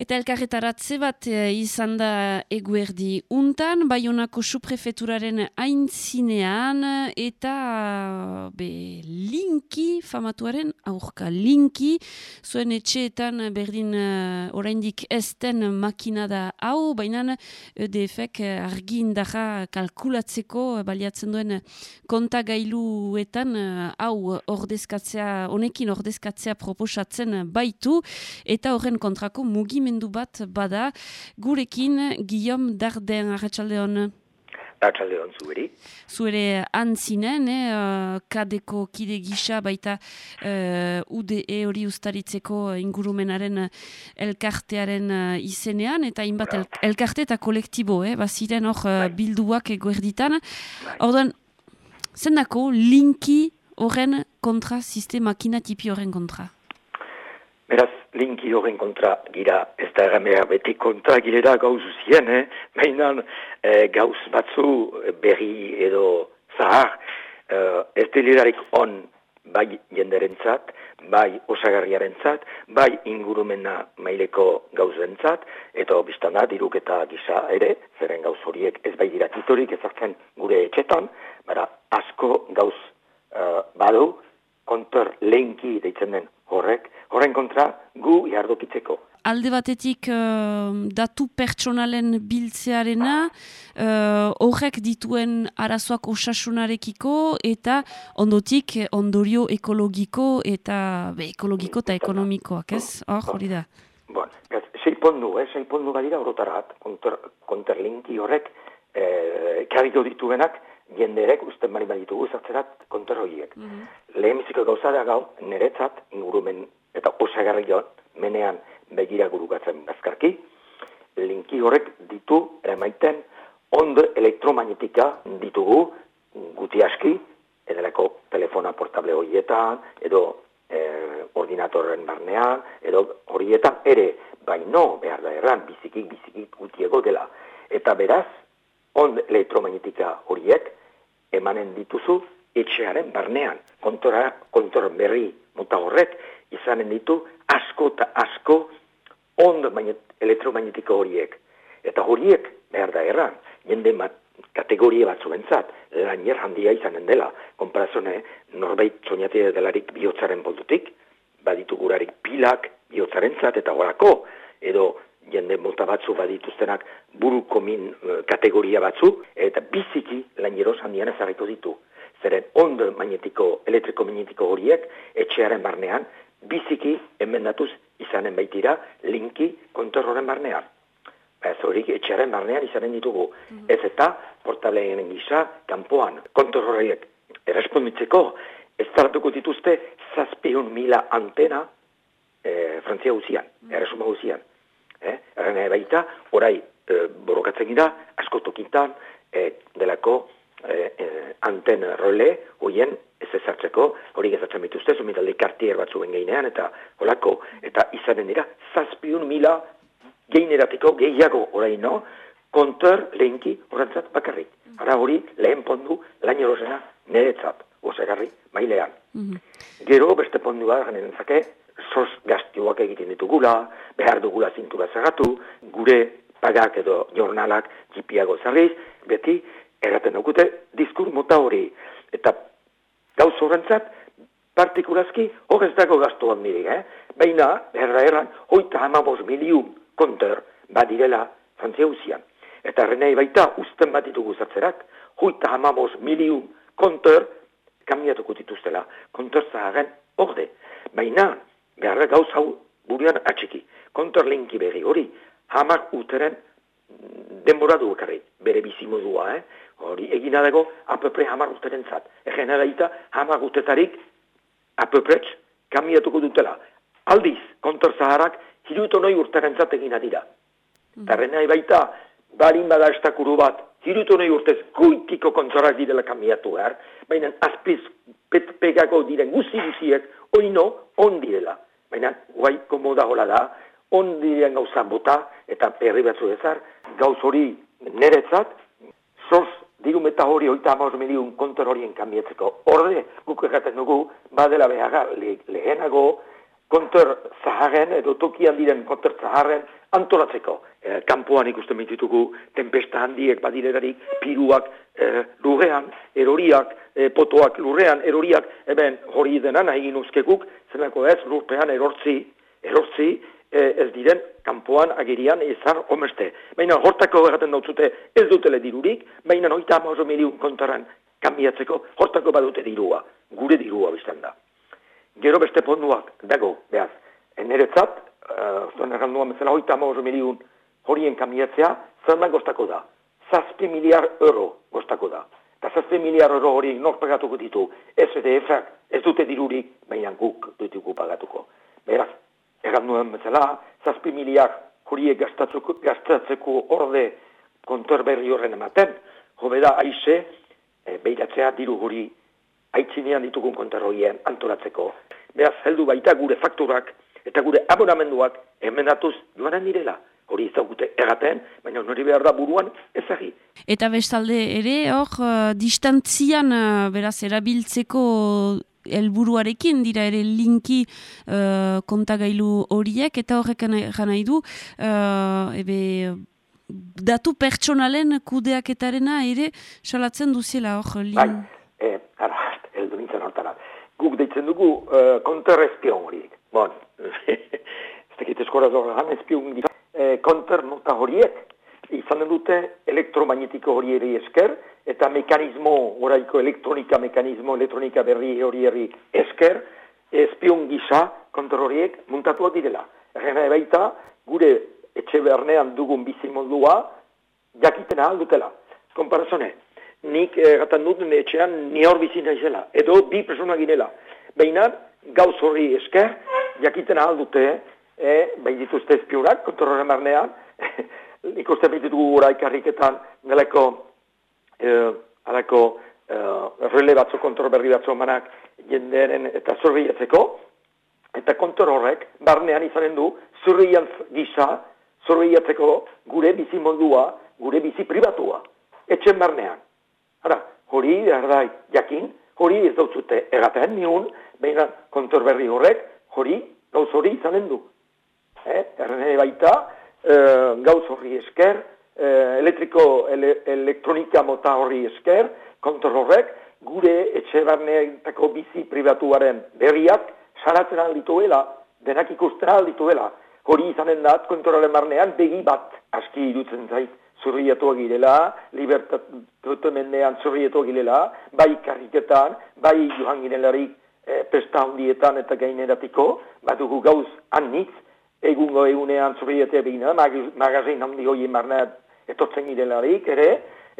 A: Eta elkarretaratze bat e, izan da eguerdi untan, Bayonako suprefeturaren aintzinean, eta be, linki, famatuaren aurka. Linki, zuen etxeetan berdin uh, oraindik ezten makinada hau, baina EDF-ek argi indaja kalkulatzeko baliatzen duen kontagailuetan hau ordezkatzea, honekin ordezkatzea proposatzen baitu, eta horren kontrako mugimendu mugimendu bat bada, gurekin Guillaume Darden, arratsalde hon.
L: Arratxalde hon zuheri.
A: Zuhere antzinen, eh, kadeko kide gisa baita uh, UDE hori ustaritzeko ingurumenaren elkartearen uh, izenean, eta inbat el, elkarte eta kolektibo, eh, baziren hor uh, bilduak egoerditan. Bai. Ordan, zendako linki horren kontra, sistema kinatipi horren kontra?
L: Beraz, linki horren kontra gira, ez da erramea beti kontra girera gauz zien, eh? Mainan eh, gauz batzu berri edo zahar, eh, ez delirarik on bai jenderentzat, bai osagarriarentzat, bai ingurumena maileko gauzentzat, eta biztan da, diruk eta gisa ere, zeren gauz horiek ez bai dira titorik ezartzen gure etxetan, bara asko gauz uh, badu, kontor lehenki deitzen den horrek, horren kontra gu jardokitzeko.
A: Alde batetik uh, datu pertsonalen biltzearena, uh, horrek dituen arazoak osasunarekiko eta ondotik ondorio ekologiko eta be, ekologiko eta ekonomikoak, ez? Hor, hori da.
L: Bon, sei pondu, eh? sei pondu badira horotarat, konter, konterlinki horrek, eh, kariko dituenak, jenderek usten bari baditugu zartzerat konter horiek. Mm -hmm. Lehen gauza da gau, niretzat, ingurumen eta osagarri menean begira gurugatzen bazkarki, linki horrek ditu emaiten ondo elektromagnetika ditugu guti aski, edelako telefona portable horietan, edo eh, ordinatorren barnean, edo horietan ere, baino behar da erran, bizikik, bizikik gutiego dela. Eta beraz, ond elektromagnetika horiek emanen dituzu etxearen barnean. Kontora, kontor berri mota horrek izanen ditu asko eta asko ond elektromagnetiko horiek. Eta horiek, behar da erran, jende mat, kategorie batzu bentzat, lanier handia izanen dela, konparazone norbait soñatia delarik bihotzaren boldutik, baditu gurarik pilak bihotzaren zat, eta horako, edo jende mota batzu badituztenak buruko min uh, kategoria batzu, eta biziki lanieroz handian ezarriko ditu. Zeren ond magnetiko, elektriko magnetiko horiek, etxearen barnean, biziki enmendatuz izanen baitira linki kontorroren barnean. Ez horik etxearen barnean izanen ditugu. Mm Ez eta portableen gisa kanpoan kontorroriek erresponditzeko ez dituzte zazpion mila antena e, Frantzia guzian, mm. erresuma guzian. Eh? Baita, orai e, borokatzen gira, asko tokintan, e, delako e, e, anten role, hoien ez ezartzeko, hori ezartzen bituzte, zumitalde kartier batzu geinean, eta holako, eta izanen dira, zazpiun mila geineratiko gehiago oraino, kontor lehenki horrentzat bakarrik. Ara hori lehen pondu lain erosena niretzat, osegarri, mailean. Mm Gero beste pondua garen zake, sos gaztioak egiten ditugula, behar dugula zintura zagatu, gure pagak edo jornalak jipiago zarriz, beti, eraten dukute, diskur mota hori. Eta gauz horrentzat, partikulazki, hor ez dago gaztu handirik, eh? Baina, erra erran, hoita hamabos miliun konter badirela Frantzia usian. Eta renei baita, usten bat ditugu zartzerak, hoita hamabos miliun konter kamiatuko dituztela. Konter zaharen orde. Baina, gara gauz hau buruan atxiki. Konter linki berri hori, hamar uteren denbora du bere bizimodua, eh? hori egina dago apepre hamar urteren zat. Egen eraita hamar urtetarik apepretz kamiatuko dutela. Aldiz, kontor zaharak hiruto noi urteren zat egina dira. Mm. Tarren baita, barin bada estakuru bat, hiruto noi urtez goitiko kontorak direla kamiatu behar, baina azpiz pet pegako diren guzi guziek, oino, on direla. Baina, guai komoda hola da, on diren gauza bota, eta herri batzu ezar, gauz hori neretzat, soz diru meta hori oita amaus miliun kontor horien kamietzeko. Horde, guk egaten dugu, badela behaga le, lehenago kontor zaharen edo tokian diren kontor zaharen antolatzeko. E, kanpoan ikusten mititugu, tempesta handiek badirerarik, piruak e, lurrean, eroriak, e, potoak lurrean, eroriak, eben hori denan egin uzkekuk, zenako ez, lurpean erortzi, erortzi, e, ez diren kanpoan agirian ezar omeste. Baina hortako egaten dautzute ez dutele dirurik, baina noita amazo miliun kontaran kambiatzeko hortako badute dirua, gure dirua biztan da. Gero beste ponduak dago, behaz, eneretzat, uh, zuen erranduan bezala hoita amazo miliun horien kambiatzea, zer da gostako da? Zazpi miliar euro gostako da. Eta zazpi miliar euro hori nor pagatuko ditu, SDF-ak ez dute dirurik, baina guk ditugu pagatuko. Beraz, egan nuen bezala, zazpi miliak horiek gastatzeko orde kontor berri horren ematen, hobe da aize, e, behiratzea diru hori aitzinean ditugun kontor horien antolatzeko. Beraz, heldu baita gure fakturak Eta gure abonamenduak emendatuz joanen direla. Hori ezagute erraten, baina hori behar da buruan ezagi.
A: Eta bestalde ere, hor, uh, distantzian, uh, beraz, erabiltzeko helburuarekin dira ere linki uh, kontagailu horiek, eta horrek nahi du, uh, ebe, datu pertsonalen kudeaketarena ere salatzen duziela hor lin...
L: Bai, eh, ara, eldu nintzen hortara. Guk deitzen dugu uh, konterrezpion horiek. Bon, ez dakit eskoraz horregan espion dira e, konter nota horiek izan dute elektromagnetiko horieri esker eta mekanismo oraiko elektronika mekanismo elektronika berri horieri esker espion gisa konter horiek muntatuak direla. Errena baita gure etxe bernean dugun bizimodua jakiten ahal dutela. Konparazone, nik eh, gatan dut etxean ni hor bizi edo bi persona girela. Baina gauz hori esker jakiten ahal dute e, bai dituzte espionak, kontrolore marnean, ikusten ditugu gura ikarriketan, neleko, e, alako, e, rele batzu, kontrol berri batzu manak, jendearen eta zurriatzeko, eta kontrol horrek, barnean izanen du, zurriantz gisa, zurriatzeko gure bizi moldua, gure bizi pribatua, etxen barnean. Hora, hori, erdai, jakin, hori ez dautzute egaten niun, behin kontrol berri horrek, hori, gauz hori izanen du eh, errene baita, eh, gauz horri esker, eh, elektriko, ele, elektronika mota horri esker, kontrol horrek, gure etxe barneetako bizi privatuaren berriak saratzen aldituela, denak ikusten aldituela. Hori izanen dat, kontrolaren barnean, begi bat aski irutzen zait zurrietu girela, libertatu mendean zurrietu girela, bai karriketan, bai joan girelarik e, pesta hundietan eta gaineratiko, badugu gauz anitz, egungo egunean zurriete bina, mag, magazin handi hori marnat etortzen girelarik ere,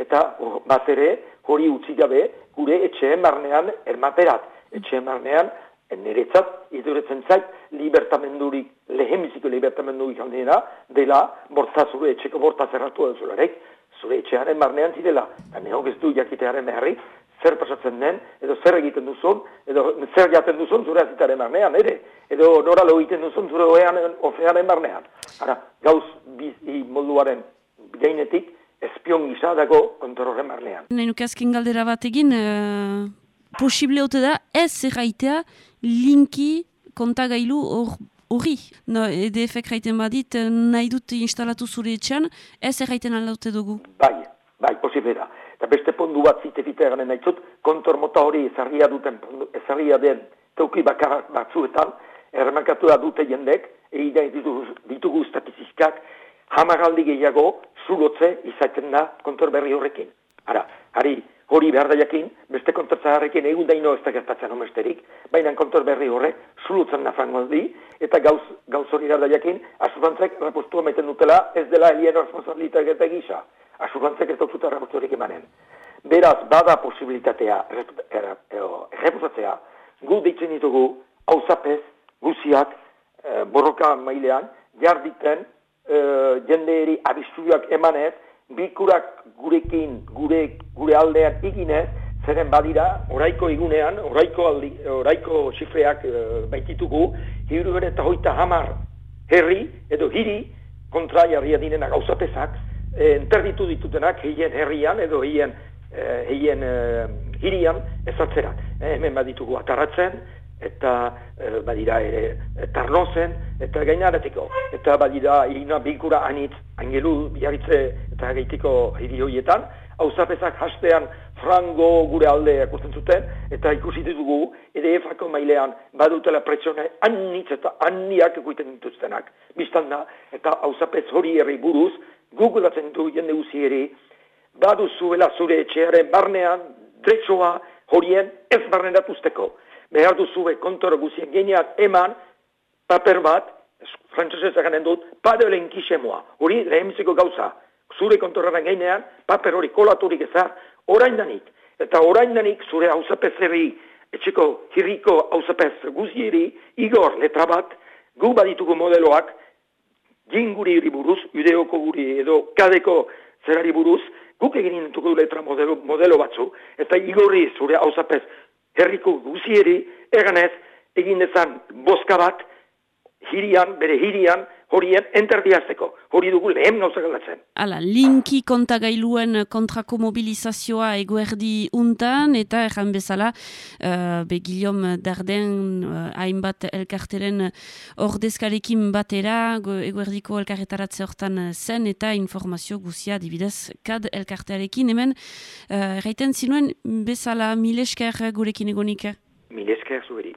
L: eta bat ere hori utzi gabe gure etxeen barnean ermaterat. Etxeen barnean niretzat iduretzen zait libertamendurik, lehemiziko libertamendurik handiena, dela bortza zure etxeko bortza zerratu zularek, zure etxearen barnean zidela. Eta neok ez du jakitearen beharri, zer pasatzen den, edo zer egiten duzun, edo zer jaten duzun zure azitaren barnean, ere, edo nora egiten duzun zure oean, ofearen barnean. Ara, gauz bizi molduaren gainetik, espion gisa dago kontorren barnean.
A: Nainuk azken galdera bat egin, uh, posible ote da ez erraitea linki kontagailu hori. No, EDF-ek raiten badit, eh, nahi dut instalatu zure etxean, ez erraiten alaute dugu?
L: Bai, bai, posible da. Eta beste pondu bat zite fite garen nahi kontor mota hori ezarria duten, ezarria den teuki bakar batzuetan, erremakatu da dute jendek, egin ditugu, ditugu statistizkak, hamagaldi gehiago zurotze izaiten da kontor berri horrekin. Ara, hari, hori behar da jakin, beste kontor zaharrekin egun daino ez da gertatzen omesterik, baina kontor berri horrek zurutzen da frangoaldi, eta gauz, gauz hori behar da jakin, asurantzek repostu ameten dutela ez dela helien responsabilitate gisa asurantzek ez dut errebustorik emanen. Beraz, bada posibilitatea errebustatzea, gu ditzen ditugu, hauzapez, guziak, e, borroka mailean, jarditen, e, jendeeri abistuak emanez, bikurak gurekin, gure, gure aldean iginez, zeren badira, oraiko igunean, oraiko, aldi, oraiko xifreak e, baititugu, hiru eta hoita hamar herri edo hiri kontra jarria dinena gauzapezak, e, enterditu ditutenak hien herrian edo hien, e, hien e, hirian ezatzerak. E, hemen baditugu atarratzen, eta e, badira ere e, tarnozen, eta gainaretiko. Eta badira irina bikura anitz, angelu biarritze eta gaitiko hiri horietan, hau hastean frango gure alde akusten zuten, eta ikusi ditugu, EDF-ako mailean badutela pretsione anitz eta anniak ekuiten dituztenak. Bistan da, eta hau hori herri buruz, gugulatzen du jende guzi ere, badu zuela zure etxearen barnean, dretsoa horien ez barnen datuzteko. Behar duzue kontoro guzien geniak eman, paper bat, frantzesez eganen dut, padele inkisemoa, hori lehemiziko gauza, zure kontoraren gainean, paper hori kolaturik ezar, orain danik, eta orain danik zure hausapez herri, etxeko hirriko hausapez guzieri, igor letra bat, gu baditugu modeloak, jin guri buruz, judeoko guri edo kadeko zerari buruz, guk egin du letra modelo, modelo batzu, eta igorri zure hausapez herriko guzieri, eganez, egin dezan boska bat, hirian, bere hirian, horien enterdiazteko. Hori dugu lehen gauzak aldatzen.
A: Hala, linki kontagailuen kontrako mobilizazioa eguerdi untan, eta erran bezala, uh, be Guillaume Darden uh, hainbat elkarteren ordezkarekin batera, eguerdiko elkarretaratze hortan zen, eta informazio guzia dibidez kad elkartearekin. Hemen, uh, erraiten zinuen bezala milesker gurekin egonik?
L: Milesker zuberi.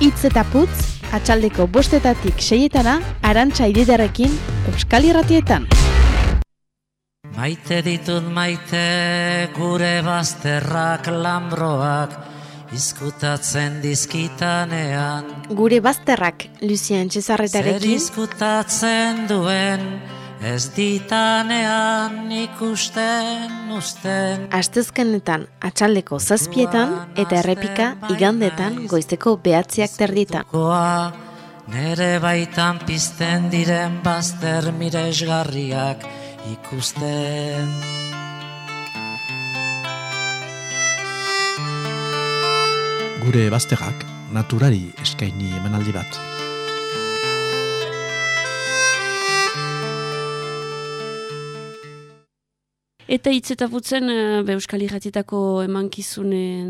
M: Itz eta putz, atxaldeko bostetatik seietana, arantxa ididarekin, Euskal Irratietan.
N: Maite ditut maite gure bazterrak lambroak, izkutatzen dizkitanean.
M: Gure bazterrak, Lucien Cesarretarekin.
N: Zer izkutatzen duen, Ez ditanean ikusten usten
M: Astezkenetan atxaldeko zazpietan eta errepika igandetan goizteko behatziak terditan.
N: Nere baitan pizten diren bazter miresgarriak ikusten.
O: Gure bazterrak naturari eskaini emanaldi bat.
A: Eta hitz eta putzen, uh, Euskal Irratietako emankizunen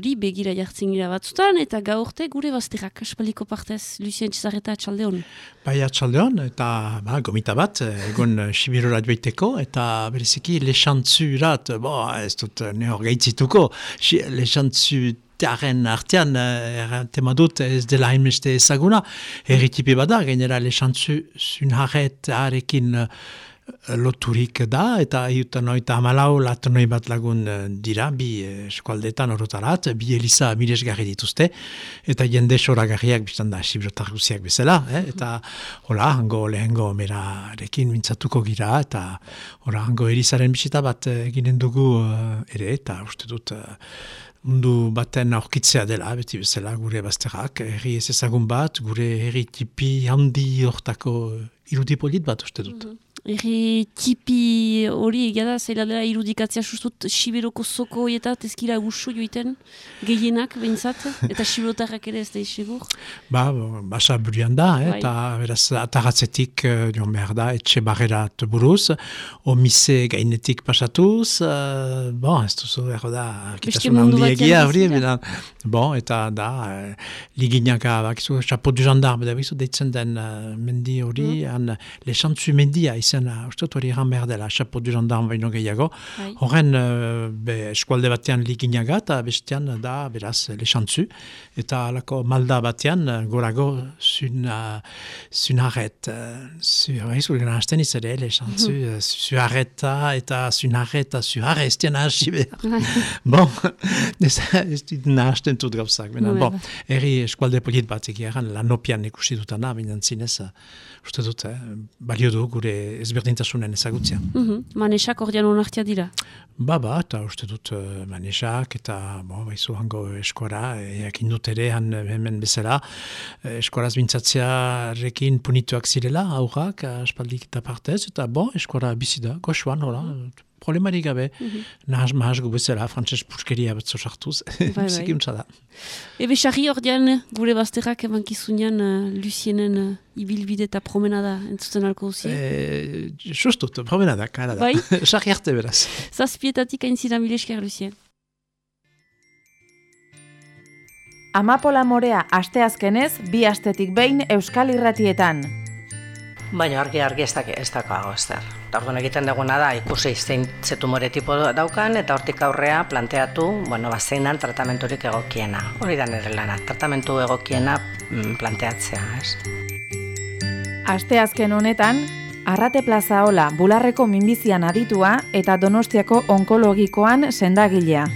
A: ri begira jartzen gira batzutan, eta gaurte gure bazterrak, espaliko partez, Lucien Txizarreta atxaldeon.
O: Bai atxaldeon, eta ba, gomita bat, egon Sibirorat beiteko, eta bereziki lexantzurat, bo, ez dut nehor gaitzituko, lexantzu tearen artean, er, tema dut ez dela hainbeste ezaguna, erritipi bada, genera lexantzu zunharret arekin loturik da, eta iutan oita amalau latonoi bat lagun eh, dira, bi eh, eskualdetan orotarat, bi eliza miresgarri dituzte, eta jende soragarriak biztan da sibrotar guziak bezala, eh? eta hola, hango lehengo merarekin mintzatuko gira, eta hola, hango elizaren bisita bat eh, eginen dugu ere, eta uste dut mundu baten aurkitzea dela, beti bezala gure bazterrak, herri ez ezagun bat, gure herri tipi handi hortako irudipolit bat uste dut. Mhm.
A: Eri tipi hori egada zela dela irudikatzea sustut Siberoko zoko eta tezkira gusu joiten gehienak behintzat eta Siberotarrak ere ez da isigur?
O: Ba, basa burian da, eh, bai. eta beraz ataratzetik uh, joan behar da etxe barrerat buruz, omise gainetik pasatuz, uh, bon, ez duzu erro da,
A: kitasun handi egia hori,
O: bon, eta da, uh, liginaka, bakizu, chapeau du gendarme, da deitzen den uh, mendi hori, mm. an, lexantzu mendia izan izena, uste dut hori egan behar dela, chapeau du gendarme baino gehiago. Bai. Horren, uh, eskualde batean liginaga eta bestean da, beraz, lexantzu. Eta alako malda batean, gorago, zun, uh, zun harret. Zu, hori zure gana hasten izere, lexantzu, mm zu harreta eta zun harreta, zu harre, ez dian hasi behar. bon, ez, dit nahasten dut gauzak. Bon, eri eskualde polit bat egiaran, lanopian ikusi dutana, binan zinez, uste dut, eh, balio du gure ezberdintasunen ezagutzea.
A: Mm -hmm. Manesak ordean honartia dira?
O: Ba, ba, eta uste dut uh, manesak eta bo, baizu hango eskora, eakin dut ere han hemen bezala, eskoraz bintzatzea rekin punituak zirela, aurrak, aspaldik eta partez, eta bo, eskora bizida, goxuan, hola, mm problemarik gabe, mm -hmm. nahaz mahaz gubezela, frantses puskeria bat zozartuz, bai, bai. da.
A: Ebe, xarri ordean, gure bazterrak eman kizunean uh, Lucienen uh, ibilbide eta promenada entzuten alko duzi?
O: E, justut, promenada, kara da.
A: Bai?
O: Xarri arte beraz.
A: Zazpietatik hain zidan bilesker, Lucien.
G: Amapola morea asteazkenez, bi astetik behin Euskal Irratietan.
H: Baina argi argi ez dako ez dako ez Orduan egiten duguna da ikusi zein zetumore tipo daukan eta hortik aurrea planteatu, bueno, ba zeinan tratamenturik egokiena. Hori da nere lana, tratamentu egokiena mm, planteatzea, ez?
G: Aste azken honetan, Arrate Plaza Ola, Bularreko minbizian aditua eta Donostiako onkologikoan sendagilea.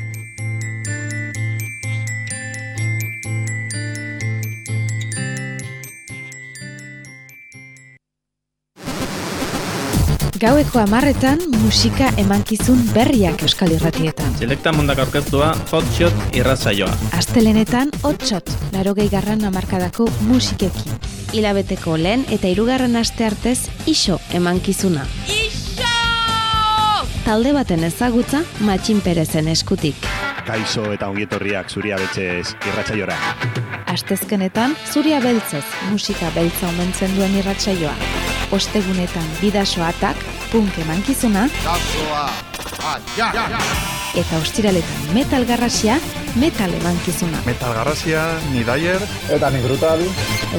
M: Gaueko amarretan musika emankizun berriak euskal irratietan.
P: Selekta mundak aurkeztua hotshot irrazaioa.
M: Astelenetan hotshot, laro garran amarkadako musikekin. Ilabeteko lehen eta irugarren aste artez iso emankizuna. Iso! Talde baten ezagutza matxin perezen eskutik.
Q: Kaixo eta ongietorriak zuria betxez irratsaiora.
G: Astezkenetan, zuria beltzez musika beltza omentzen duen irratsaioa. Ostegunetan bidasoatak, punk emankizuna, eta ostiraletan metal garrasia, metal emankizuna.
R: Metal garrasia, ni daier. Eta ni brutal.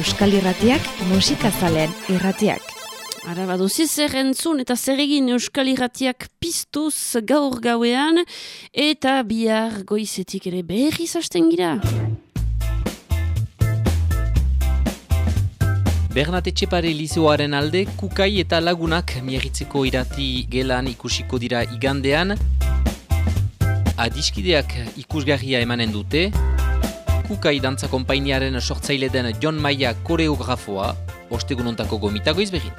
G: Euskal irratiak, musikazalean irratiak.
A: Ara baduzi zer entzun eta zer egin Euskal Irratiak piztuz gaur gauean eta bihar goizetik ere berriz hasten gira.
I: Bernat Etxepare Lizeoaren alde, kukai eta lagunak miagitzeko irati gelan ikusiko dira igandean. Adiskideak ikusgarria emanen dute. Kukai dantza konpainiaren sortzaile den John Maia koreografoa, ostegunontako gomitago izbegin.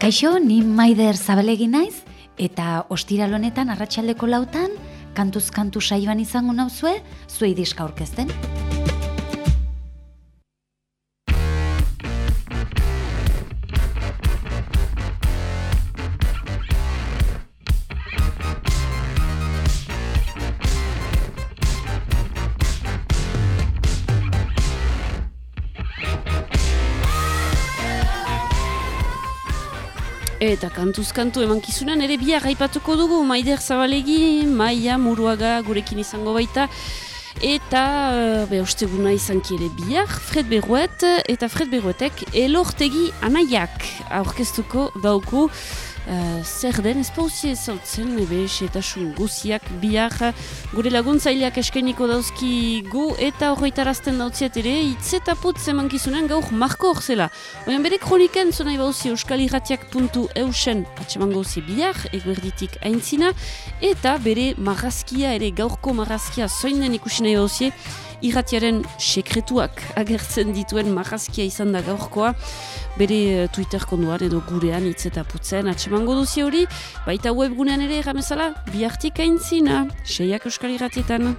J: Kaixo, ni maider zabalegi naiz, eta ostiral honetan arratsaldeko lautan, kantuz kantu saioan izango nauzue, zuei diska aurkezten.
A: Eta kantuz kantu emankizunan ere bia gaipatuko dugu. Maider Zabalegi, Maia Muruaga gurekin izango baita. Eta uh, be osteguna izanki ere biak Fred Berruet eta Fred Berruetek elortegi anaiak aurkeztuko dauku Uh, zer den ez pauzi ezautzen ebe guziak bihar gure laguntzaileak eskainiko dauzki gu eta horretarazten dautziet ere hitz eta putz emankizunen gaur marko hor zela. Oian bere kroniken zonai bauzi euskalirratiak.eusen atseman gauzi bihar eguerditik aintzina eta bere marrazkia ere gaurko marrazkia zoinen ikusi nahi irratiaren sekretuak agertzen dituen marrazkia izan da gaurkoa bere Twitter konduan edo gurean hitz eta putzen atsemango duzi hori, baita webgunean ere erramezala, bihartik aintzina, seiak euskal irratietan.